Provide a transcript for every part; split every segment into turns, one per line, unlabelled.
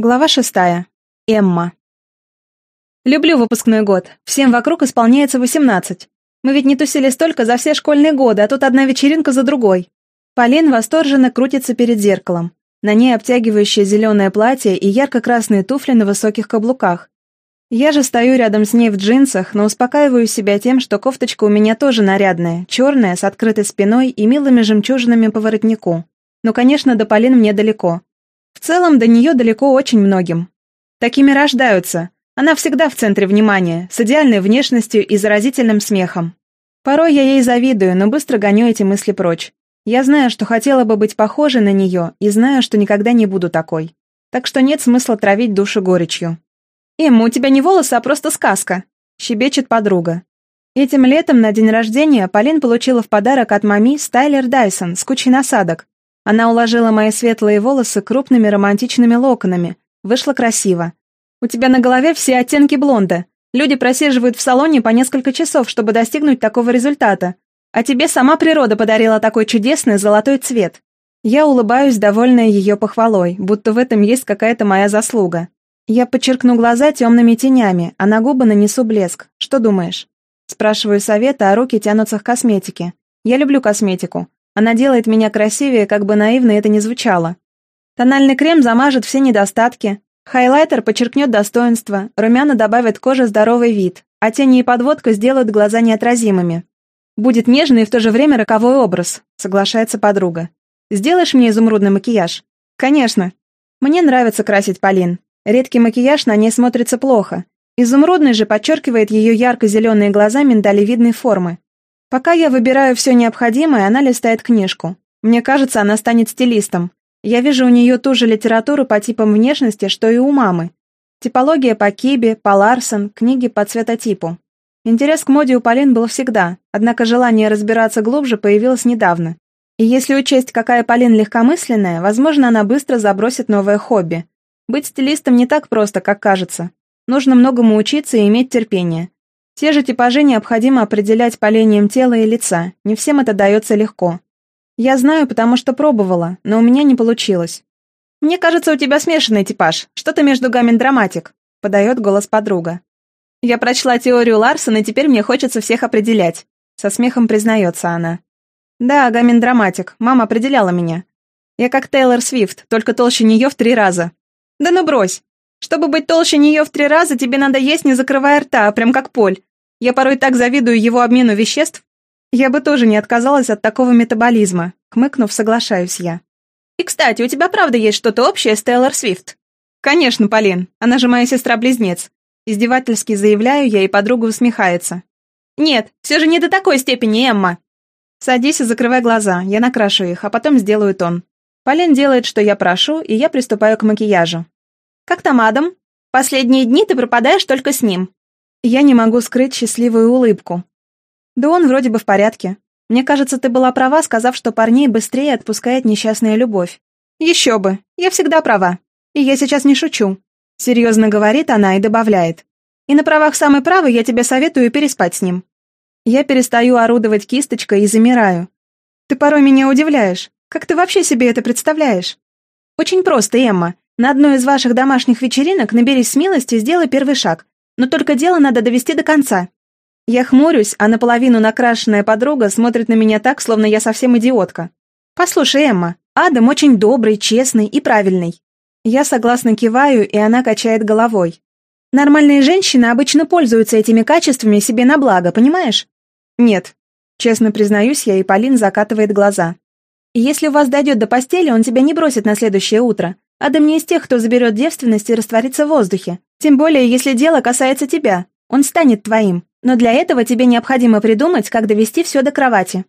Глава шестая. Эмма. Люблю выпускной год. Всем вокруг исполняется восемнадцать. Мы ведь не тусили столько за все школьные годы, а тут одна вечеринка за другой. Полин восторженно крутится перед зеркалом. На ней обтягивающее зеленое платье и ярко-красные туфли на высоких каблуках. Я же стою рядом с ней в джинсах, но успокаиваю себя тем, что кофточка у меня тоже нарядная, черная, с открытой спиной и милыми жемчужинами по воротнику. Но, конечно, до Полин мне далеко. В целом, до нее далеко очень многим. Такими рождаются. Она всегда в центре внимания, с идеальной внешностью и заразительным смехом. Порой я ей завидую, но быстро гоню эти мысли прочь. Я знаю, что хотела бы быть похожей на нее, и знаю, что никогда не буду такой. Так что нет смысла травить душу горечью. «Эмма, у тебя не волосы, а просто сказка», — щебечет подруга. Этим летом на день рождения Полин получила в подарок от мами стайлер Дайсон с кучей насадок, она уложила мои светлые волосы крупными романтичными локонами. Вышло красиво. «У тебя на голове все оттенки блонда. Люди просиживают в салоне по несколько часов, чтобы достигнуть такого результата. А тебе сама природа подарила такой чудесный золотой цвет». Я улыбаюсь, довольная ее похвалой, будто в этом есть какая-то моя заслуга. Я подчеркну глаза темными тенями, а на губы нанесу блеск. Что думаешь? Спрашиваю совета, а руки тянутся к косметике. Я люблю косметику. Она делает меня красивее, как бы наивно это ни звучало. Тональный крем замажет все недостатки, хайлайтер подчеркнет достоинство, румяна добавят коже здоровый вид, а тени и подводка сделают глаза неотразимыми. Будет нежный и в то же время роковой образ, соглашается подруга. Сделаешь мне изумрудный макияж? Конечно. Мне нравится красить Полин. Редкий макияж на ней смотрится плохо. Изумрудный же подчеркивает ее ярко-зеленые глаза миндалевидной формы. Пока я выбираю все необходимое, она листает книжку. Мне кажется, она станет стилистом. Я вижу у нее ту же литературу по типам внешности, что и у мамы. Типология по Кибе, по Ларсон, книги по цветотипу. Интерес к моде у Полин был всегда, однако желание разбираться глубже появилось недавно. И если учесть, какая Полин легкомысленная, возможно, она быстро забросит новое хобби. Быть стилистом не так просто, как кажется. Нужно многому учиться и иметь терпение. Те же типажи необходимо определять по линиям тела и лица, не всем это дается легко. Я знаю, потому что пробовала, но у меня не получилось. «Мне кажется, у тебя смешанный типаж, что-то между гамин-драматик», — подает голос подруга. «Я прочла теорию Ларсона, и теперь мне хочется всех определять», — со смехом признается она. «Да, гамин-драматик, мама определяла меня. Я как Тейлор Свифт, только толще нее в три раза». «Да ну брось! Чтобы быть толще нее в три раза, тебе надо есть, не закрывая рта, прям как Поль. Я порой так завидую его обмену веществ. Я бы тоже не отказалась от такого метаболизма. Хмыкнув, соглашаюсь я. И, кстати, у тебя правда есть что-то общее с Тейлор Свифт? Конечно, Полин. Она же моя сестра-близнец. Издевательски заявляю я, и подруга усмехается. Нет, все же не до такой степени, Эмма. Садись и закрывай глаза, я накрашу их, а потом сделаю тон. Полин делает, что я прошу, и я приступаю к макияжу. Как там Адам? Последние дни ты пропадаешь только с ним. Я не могу скрыть счастливую улыбку. Да он вроде бы в порядке. Мне кажется, ты была права, сказав, что парней быстрее отпускает несчастная любовь. Еще бы, я всегда права. И я сейчас не шучу. Серьезно говорит она и добавляет. И на правах самой правы я тебе советую переспать с ним. Я перестаю орудовать кисточкой и замираю. Ты порой меня удивляешь. Как ты вообще себе это представляешь? Очень просто, Эмма. На одной из ваших домашних вечеринок наберись смелости и сделай первый шаг. Но только дело надо довести до конца. Я хмурюсь, а наполовину накрашенная подруга смотрит на меня так, словно я совсем идиотка. «Послушай, Эмма, Адам очень добрый, честный и правильный». Я согласно киваю, и она качает головой. «Нормальные женщины обычно пользуются этими качествами себе на благо, понимаешь?» «Нет». Честно признаюсь я, и Полин закатывает глаза. «Если у вас дойдет до постели, он тебя не бросит на следующее утро. Адам не из тех, кто заберет девственность и растворится в воздухе. Тем более, если дело касается тебя. Он станет твоим. Но для этого тебе необходимо придумать, как довести все до кровати.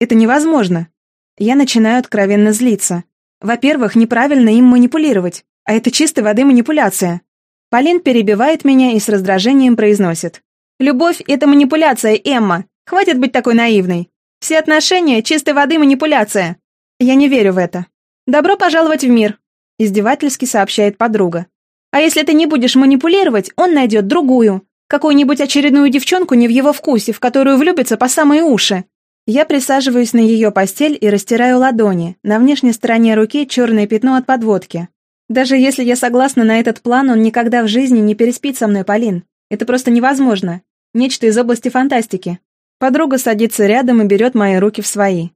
Это невозможно. Я начинаю откровенно злиться. Во-первых, неправильно им манипулировать. А это чистой воды манипуляция. Полин перебивает меня и с раздражением произносит. «Любовь — это манипуляция, Эмма. Хватит быть такой наивной. Все отношения — чистой воды манипуляция». Я не верю в это. «Добро пожаловать в мир. Издевательски сообщает подруга. А если ты не будешь манипулировать, он найдет другую. Какую-нибудь очередную девчонку не в его вкусе, в которую влюбится по самые уши. Я присаживаюсь на ее постель и растираю ладони. На внешней стороне руки черное пятно от подводки. Даже если я согласна на этот план, он никогда в жизни не переспит со мной, Полин. Это просто невозможно. Нечто из области фантастики. Подруга садится рядом и берет мои руки в свои.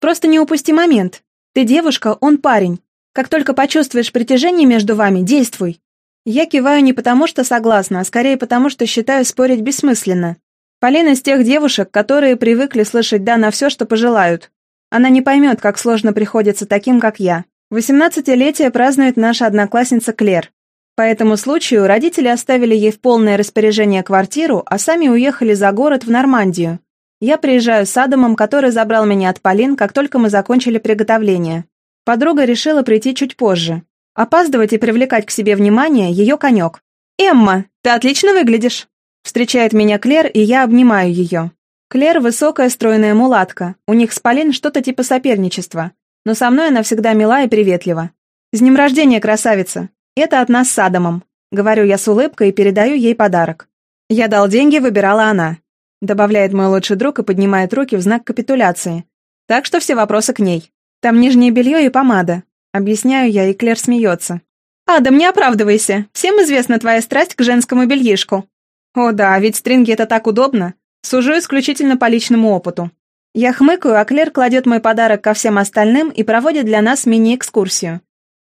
Просто не упусти момент. Ты девушка, он парень. Как только почувствуешь притяжение между вами, действуй. Я киваю не потому, что согласна, а скорее потому, что считаю спорить бессмысленно. Полина из тех девушек, которые привыкли слышать «да» на все, что пожелают. Она не поймет, как сложно приходится таким, как я. Восемнадцатилетие празднует наша одноклассница Клер. По этому случаю родители оставили ей в полное распоряжение квартиру, а сами уехали за город в Нормандию. Я приезжаю с Адамом, который забрал меня от Полин, как только мы закончили приготовление. Подруга решила прийти чуть позже. Опаздывать и привлекать к себе внимание – ее конек. «Эмма, ты отлично выглядишь!» Встречает меня Клер, и я обнимаю ее. Клер – высокая, стройная мулатка. У них с Полин что-то типа соперничества. Но со мной она всегда мила и приветлива. «С днем рождения, красавица! Это от нас с Адамом!» Говорю я с улыбкой и передаю ей подарок. Я дал деньги, выбирала она. Добавляет мой лучший друг и поднимает руки в знак капитуляции. Так что все вопросы к ней. Там нижнее белье и помада. Объясняю я, и Клер смеется. «Адам, не оправдывайся. Всем известна твоя страсть к женскому бельишку. О да, ведь стринги это так удобно. Сужу исключительно по личному опыту. Я хмыкаю, а Клер кладет мой подарок ко всем остальным и проводит для нас мини-экскурсию.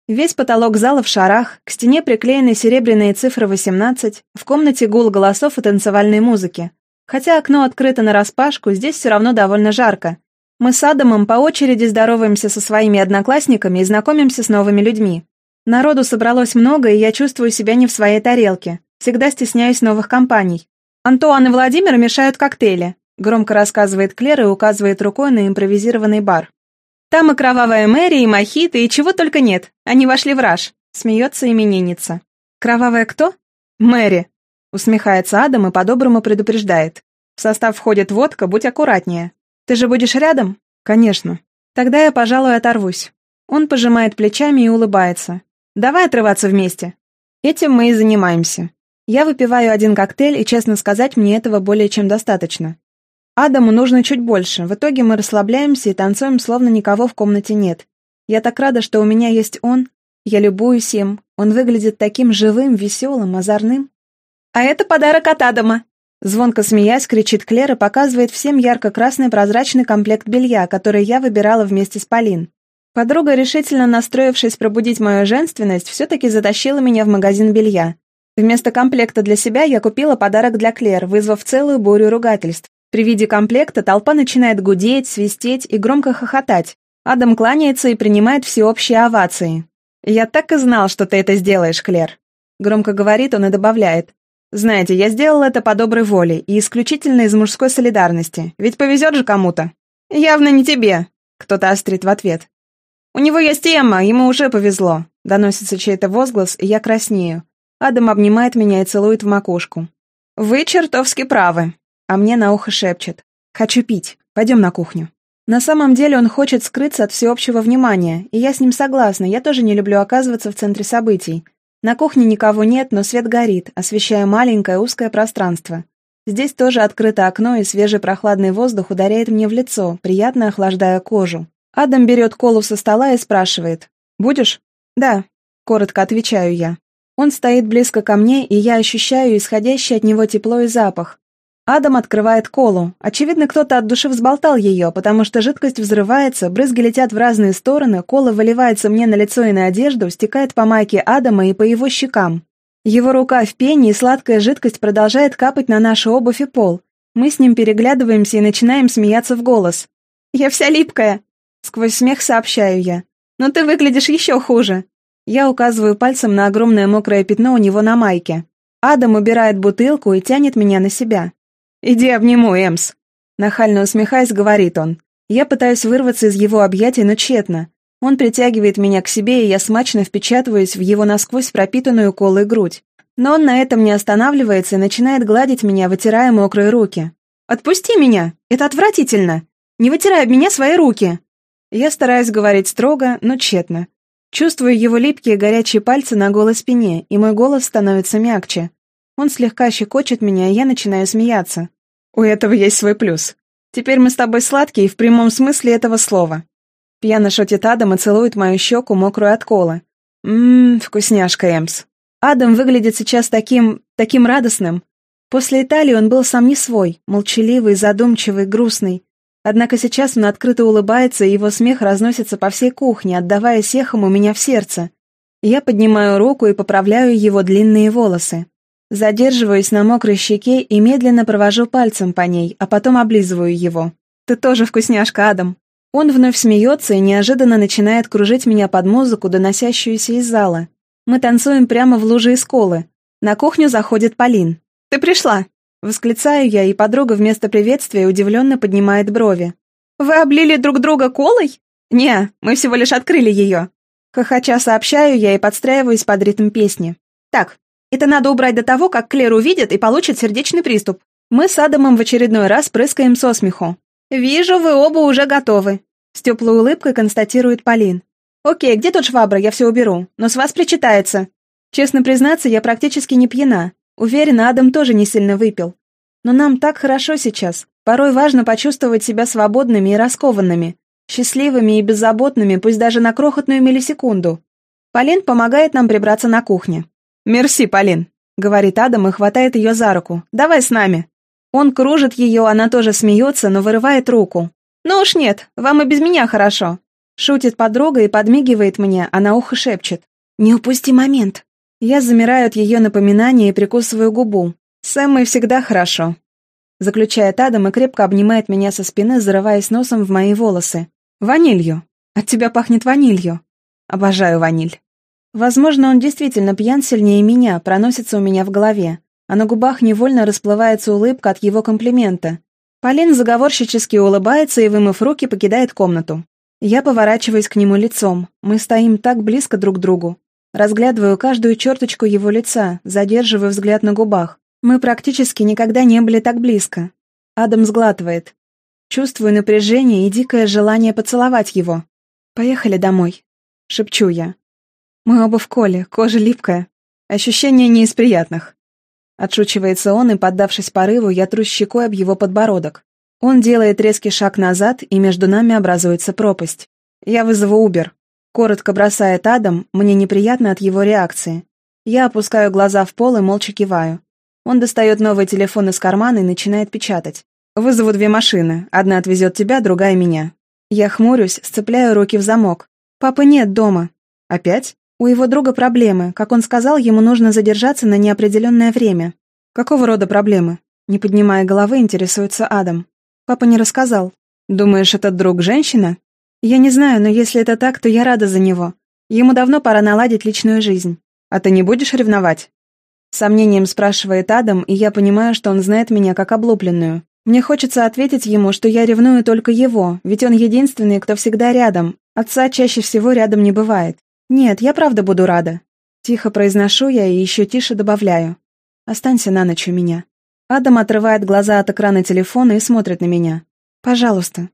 Весь потолок зала в шарах, к стене приклеены серебряные цифры 18, в комнате гул голосов и танцевальной музыки. Хотя окно открыто нараспашку, здесь все равно довольно жарко. Мы с Адамом по очереди здороваемся со своими одноклассниками и знакомимся с новыми людьми. Народу собралось много, и я чувствую себя не в своей тарелке. Всегда стесняюсь новых компаний. Антуан и Владимир мешают коктейли. Громко рассказывает Клер и указывает рукой на импровизированный бар. Там и кровавая Мэри, и мохито, и чего только нет. Они вошли в раж. Смеется именинница. Кровавая кто? Мэри. Усмехается Адам и по-доброму предупреждает. В состав входит водка, будь аккуратнее. Ты же будешь рядом? Конечно. Тогда я, пожалуй, оторвусь. Он пожимает плечами и улыбается. Давай отрываться вместе. Этим мы и занимаемся. Я выпиваю один коктейль, и, честно сказать, мне этого более чем достаточно. Адаму нужно чуть больше. В итоге мы расслабляемся и танцуем, словно никого в комнате нет. Я так рада, что у меня есть он. Я любуюсь им. Он выглядит таким живым, веселым, озорным. «А это подарок от Адама!» Звонко смеясь, кричит Клэр и показывает всем ярко-красный прозрачный комплект белья, который я выбирала вместе с Полин. Подруга, решительно настроившись пробудить мою женственность, все-таки затащила меня в магазин белья. Вместо комплекта для себя я купила подарок для Клер, вызвав целую бурю ругательств. При виде комплекта толпа начинает гудеть, свистеть и громко хохотать. Адам кланяется и принимает всеобщие овации. «Я так и знал, что ты это сделаешь, Клер», — громко говорит он и добавляет. «Знаете, я сделал это по доброй воле и исключительно из мужской солидарности, ведь повезет же кому-то». «Явно не тебе», — кто-то острит в ответ. «У него есть Эмма, ему уже повезло», — доносится чей-то возглас, и я краснею. Адам обнимает меня и целует в макушку. «Вы чертовски правы», а мне на ухо шепчет. «Хочу пить. Пойдем на кухню». На самом деле он хочет скрыться от всеобщего внимания, и я с ним согласна, я тоже не люблю оказываться в центре событий. На кухне никого нет, но свет горит, освещая маленькое узкое пространство. Здесь тоже открыто окно, и свежий прохладный воздух ударяет мне в лицо, приятно охлаждая кожу. Адам берет колу со стола и спрашивает. «Будешь?» «Да», — коротко отвечаю я. Он стоит близко ко мне, и я ощущаю исходящий от него тепло и запах. Адам открывает колу. Очевидно, кто-то от души взболтал ее, потому что жидкость взрывается, брызги летят в разные стороны, кола выливается мне на лицо и на одежду, стекает по майке Адама и по его щекам. Его рука в пене, и сладкая жидкость продолжает капать на нашу обувь и пол. Мы с ним переглядываемся и начинаем смеяться в голос. «Я вся липкая!» Сквозь смех сообщаю я. «Но ты выглядишь еще хуже!» Я указываю пальцем на огромное мокрое пятно у него на майке. Адам убирает бутылку и тянет меня на себя. «Иди обниму, Эмс!» Нахально усмехаясь, говорит он. Я пытаюсь вырваться из его объятий, но тщетно. Он притягивает меня к себе, и я смачно впечатываюсь в его насквозь пропитанную колой грудь. Но он на этом не останавливается и начинает гладить меня, вытирая мокрые руки. «Отпусти меня! Это отвратительно! Не вытирай об меня свои руки!» Я стараюсь говорить строго, но тщетно. Чувствую его липкие горячие пальцы на голой спине, и мой голос становится мягче. Он слегка щекочет меня, и я начинаю смеяться. У этого есть свой плюс. Теперь мы с тобой сладкие в прямом смысле этого слова. Пьяно шутит Адам и целует мою щеку, мокрую от кола. Ммм, вкусняшка, Эмс. Адам выглядит сейчас таким... таким радостным. После Италии он был сам не свой, молчаливый, задумчивый, грустный. Однако сейчас он открыто улыбается, и его смех разносится по всей кухне, отдаваясь эхом у меня в сердце. Я поднимаю руку и поправляю его длинные волосы. Задерживаюсь на мокрой щеке и медленно провожу пальцем по ней, а потом облизываю его. «Ты тоже вкусняшка, Адам!» Он вновь смеется и неожиданно начинает кружить меня под музыку, доносящуюся из зала. Мы танцуем прямо в луже из колы. На кухню заходит Полин. «Ты пришла!» Восклицаю я, и подруга вместо приветствия удивленно поднимает брови. «Вы облили друг друга колой?» «Не, мы всего лишь открыли ее». Хохоча сообщаю я и подстраиваюсь под ритм песни. «Так, это надо убрать до того, как Клэр увидит и получит сердечный приступ. Мы с Адамом в очередной раз прыскаем со смеху. «Вижу, вы оба уже готовы», — с теплой улыбкой констатирует Полин. «Окей, где тут швабра, я все уберу, но с вас причитается». Честно признаться, я практически не пьяна, Уверена, Адам тоже не сильно выпил. Но нам так хорошо сейчас. Порой важно почувствовать себя свободными и раскованными, счастливыми и беззаботными, пусть даже на крохотную миллисекунду. Полин помогает нам прибраться на кухне. «Мерси, Полин», — говорит Адам и хватает ее за руку. «Давай с нами». Он кружит ее, она тоже смеется, но вырывает руку. «Ну уж нет, вам и без меня хорошо». Шутит подруга и подмигивает мне, а на ухо шепчет. «Не упусти момент». Я замираю от ее напоминания и прикусываю губу. С всегда хорошо. Заключает Адам и крепко обнимает меня со спины, зарываясь носом в мои волосы. Ванилью. От тебя пахнет ванилью. Обожаю ваниль. Возможно, он действительно пьян сильнее меня, проносится у меня в голове, а на губах невольно расплывается улыбка от его комплимента. Полин заговорщически улыбается и, вымыв руки, покидает комнату. Я поворачиваюсь к нему лицом. Мы стоим так близко друг к другу. Разглядываю каждую черточку его лица, задерживаю взгляд на губах. Мы практически никогда не были так близко. Адам сглатывает. Чувствую напряжение и дикое желание поцеловать его. «Поехали домой», — шепчу я. Мы оба в коле, кожа липкая. Ощущение не из приятных. Отшучивается он, и, поддавшись порыву, я тру щекой об его подбородок. Он делает резкий шаг назад, и между нами образуется пропасть. Я вызову Убер. Коротко бросает Адам, мне неприятно от его реакции. Я опускаю глаза в пол и молча киваю. Он достает новый телефон из кармана и начинает печатать. «Вызову две машины. Одна отвезет тебя, другая меня». Я хмурюсь, сцепляю руки в замок. «Папы нет дома». «Опять?» У его друга проблемы. Как он сказал, ему нужно задержаться на неопределенное время. «Какого рода проблемы?» Не поднимая головы, интересуется Адам. Папа не рассказал. «Думаешь, этот друг женщина?» Я не знаю, но если это так, то я рада за него. Ему давно пора наладить личную жизнь. А ты не будешь ревновать? Сомнением спрашивает Адам, и я понимаю, что он знает меня как облупленную. Мне хочется ответить ему, что я ревную только его, ведь он единственный, кто всегда рядом. Отца чаще всего рядом не бывает. Нет, я правда буду рада. Тихо произношу я и еще тише добавляю. Останься на ночь у меня. Адам отрывает глаза от экрана телефона и смотрит на меня. Пожалуйста,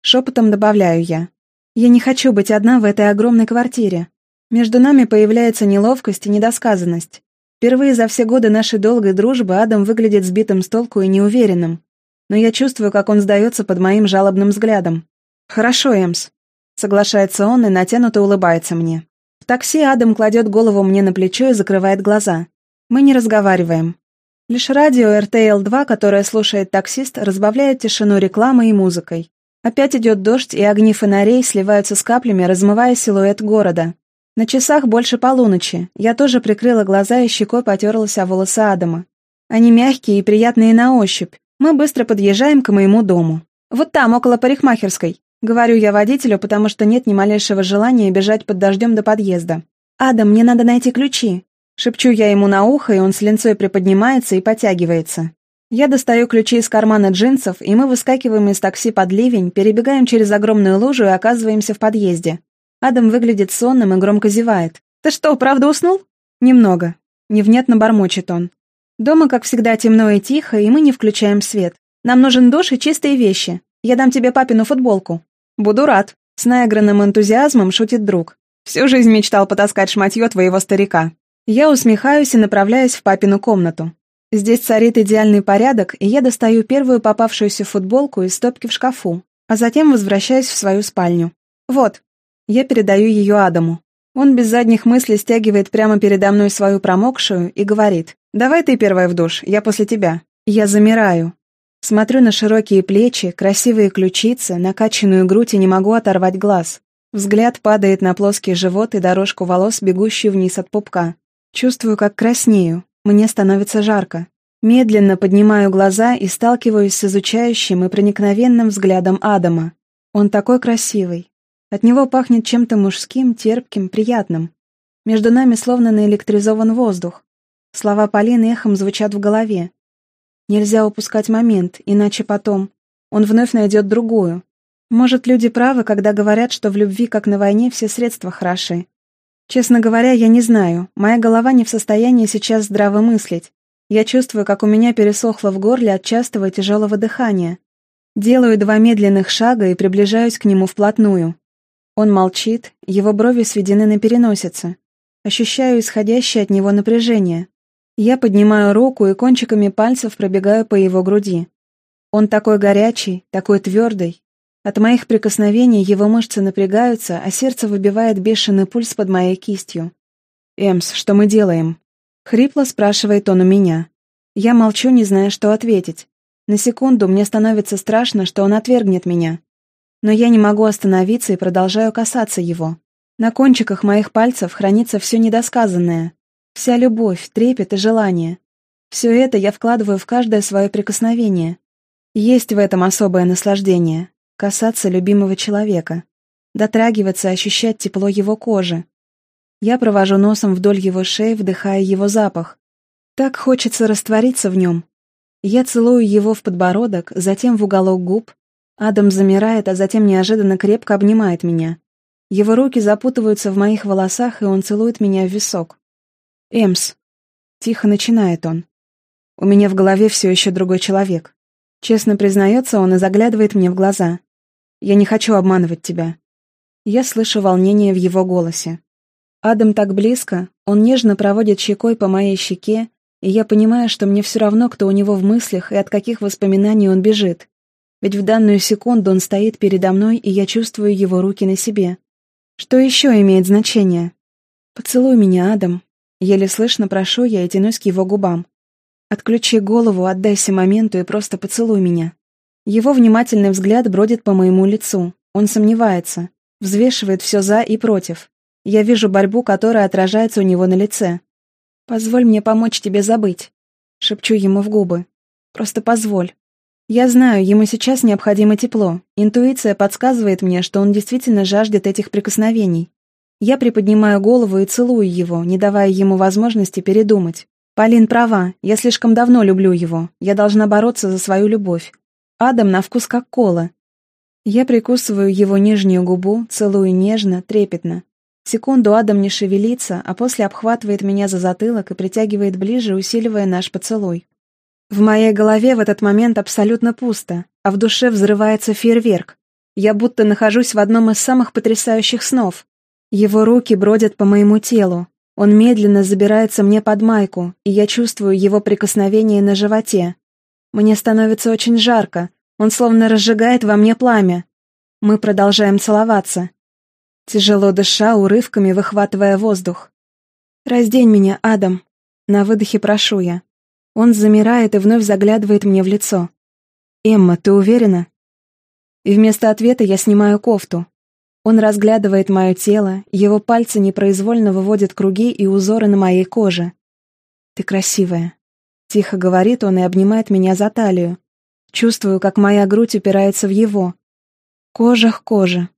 Шепотом добавляю я. Я не хочу быть одна в этой огромной квартире. Между нами появляется неловкость и недосказанность. Впервые за все годы нашей долгой дружбы Адам выглядит сбитым с толку и неуверенным. Но я чувствую, как он сдается под моим жалобным взглядом. «Хорошо, Эмс», — соглашается он и натянуто улыбается мне. В такси Адам кладет голову мне на плечо и закрывает глаза. Мы не разговариваем. Лишь радио RTL-2, которое слушает таксист, разбавляет тишину рекламой и музыкой. Опять идет дождь, и огни фонарей сливаются с каплями, размывая силуэт города. На часах больше полуночи. Я тоже прикрыла глаза и щекой потерлась о волосы Адама. Они мягкие и приятные на ощупь. Мы быстро подъезжаем к моему дому. Вот там, около парикмахерской. Говорю я водителю, потому что нет ни малейшего желания бежать под дождем до подъезда. «Адам, мне надо найти ключи». Шепчу я ему на ухо, и он с линцой приподнимается и потягивается. Я достаю ключи из кармана джинсов, и мы выскакиваем из такси под ливень, перебегаем через огромную лужу и оказываемся в подъезде. Адам выглядит сонным и громко зевает. «Ты что, правда уснул?» «Немного». Невнятно бормочет он. Дома, как всегда, темно и тихо, и мы не включаем свет. Нам нужен душ и чистые вещи. Я дам тебе папину футболку. Буду рад. С наигранным энтузиазмом шутит друг. Всю жизнь мечтал потаскать шматье твоего старика. Я усмехаюсь и направляюсь в папину комнату. Здесь царит идеальный порядок, и я достаю первую попавшуюся футболку из стопки в шкафу, а затем возвращаюсь в свою спальню. Вот, я передаю ее Адаму. Он без задних мыслей стягивает прямо передо мной свою промокшую и говорит «Давай ты первая в душ, я после тебя». Я замираю. Смотрю на широкие плечи, красивые ключицы, накачанную грудь и не могу оторвать глаз. Взгляд падает на плоский живот и дорожку волос, бегущую вниз от пупка. Чувствую, как краснею. Мне становится жарко. Медленно поднимаю глаза и сталкиваюсь с изучающим и проникновенным взглядом Адама. Он такой красивый. От него пахнет чем-то мужским, терпким, приятным. Между нами словно наэлектризован воздух. Слова Полины эхом звучат в голове. Нельзя упускать момент, иначе потом он вновь найдет другую. Может, люди правы, когда говорят, что в любви, как на войне, все средства хороши. Честно говоря, я не знаю. Моя голова не в состоянии сейчас здраво мыслить. Я чувствую, как у меня пересохло в горле от частого тяжелого дыхания. Делаю два медленных шага и приближаюсь к нему вплотную. Он молчит, его брови сведены на переносице. Ощущаю исходящее от него напряжение. Я поднимаю руку и кончиками пальцев пробегаю по его груди. Он такой горячий, такой твердый, от моих прикосновений его мышцы напрягаются, а сердце выбивает бешеный пульс под моей кистью. «Эмс, что мы делаем?» Хрипло спрашивает он у меня. Я молчу, не зная, что ответить. На секунду мне становится страшно, что он отвергнет меня. Но я не могу остановиться и продолжаю касаться его. На кончиках моих пальцев хранится все недосказанное. Вся любовь, трепет и желание. Все это я вкладываю в каждое свое прикосновение. Есть в этом особое наслаждение, касаться любимого человека, дотрагиваться, ощущать тепло его кожи. Я провожу носом вдоль его шеи, вдыхая его запах. Так хочется раствориться в нем. Я целую его в подбородок, затем в уголок губ. Адам замирает, а затем неожиданно крепко обнимает меня. Его руки запутываются в моих волосах, и он целует меня в висок. «Эмс», — тихо начинает он. «У меня в голове все еще другой человек». Честно признается он и заглядывает мне в глаза. Я не хочу обманывать тебя». Я слышу волнение в его голосе. Адам так близко, он нежно проводит щекой по моей щеке, и я понимаю, что мне все равно, кто у него в мыслях и от каких воспоминаний он бежит. Ведь в данную секунду он стоит передо мной, и я чувствую его руки на себе. Что еще имеет значение? «Поцелуй меня, Адам». Еле слышно прошу я и тянусь к его губам. «Отключи голову, отдайся моменту и просто поцелуй меня». Его внимательный взгляд бродит по моему лицу. Он сомневается, взвешивает все за и против. Я вижу борьбу, которая отражается у него на лице. «Позволь мне помочь тебе забыть», — шепчу ему в губы. «Просто позволь». Я знаю, ему сейчас необходимо тепло. Интуиция подсказывает мне, что он действительно жаждет этих прикосновений. Я приподнимаю голову и целую его, не давая ему возможности передумать. Полин права, я слишком давно люблю его. Я должна бороться за свою любовь. Адам на вкус как кола. Я прикусываю его нижнюю губу, целую нежно, трепетно. Секунду Адам не шевелится, а после обхватывает меня за затылок и притягивает ближе, усиливая наш поцелуй. В моей голове в этот момент абсолютно пусто, а в душе взрывается фейерверк. Я будто нахожусь в одном из самых потрясающих снов. Его руки бродят по моему телу. Он медленно забирается мне под майку, и я чувствую его прикосновение на животе. Мне становится очень жарко. Он словно разжигает во мне пламя. Мы продолжаем целоваться. Тяжело дыша, урывками выхватывая воздух. «Раздень меня, Адам!» На выдохе прошу я. Он замирает и вновь заглядывает мне в лицо. «Эмма, ты уверена?» И вместо ответа я снимаю кофту. Он разглядывает мое тело, его пальцы непроизвольно выводят круги и узоры на моей коже. «Ты красивая», Тихо говорит он и обнимает меня за талию. Чувствую, как моя грудь упирается в его. Кожа к коже.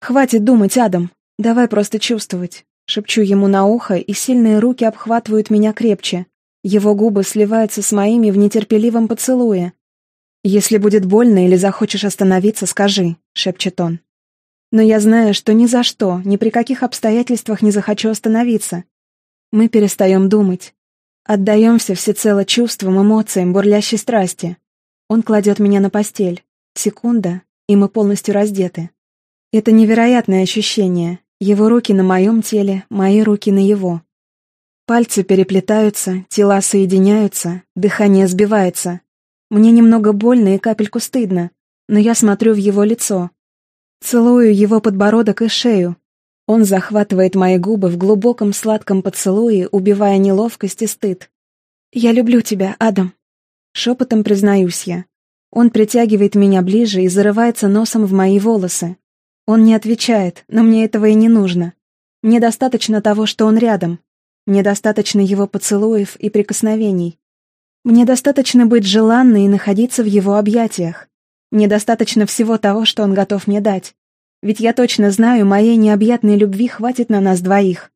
«Хватит думать, Адам. Давай просто чувствовать». Шепчу ему на ухо, и сильные руки обхватывают меня крепче. Его губы сливаются с моими в нетерпеливом поцелуе. «Если будет больно или захочешь остановиться, скажи», — шепчет он. Но я знаю, что ни за что, ни при каких обстоятельствах не захочу остановиться. Мы перестаем думать. Отдаемся всецело чувствам, эмоциям, бурлящей страсти. Он кладет меня на постель. Секунда, и мы полностью раздеты. Это невероятное ощущение. Его руки на моем теле, мои руки на его. Пальцы переплетаются, тела соединяются, дыхание сбивается. Мне немного больно и капельку стыдно, но я смотрю в его лицо. Целую его подбородок и шею. Он захватывает мои губы в глубоком сладком поцелуе, убивая неловкость и стыд. «Я люблю тебя, Адам», — шепотом признаюсь я. Он притягивает меня ближе и зарывается носом в мои волосы. Он не отвечает, но мне этого и не нужно. Мне достаточно того, что он рядом. Мне достаточно его поцелуев и прикосновений. Мне достаточно быть желанной и находиться в его объятиях. Мне достаточно всего того, что он готов мне дать. Ведь я точно знаю, моей необъятной любви хватит на нас двоих.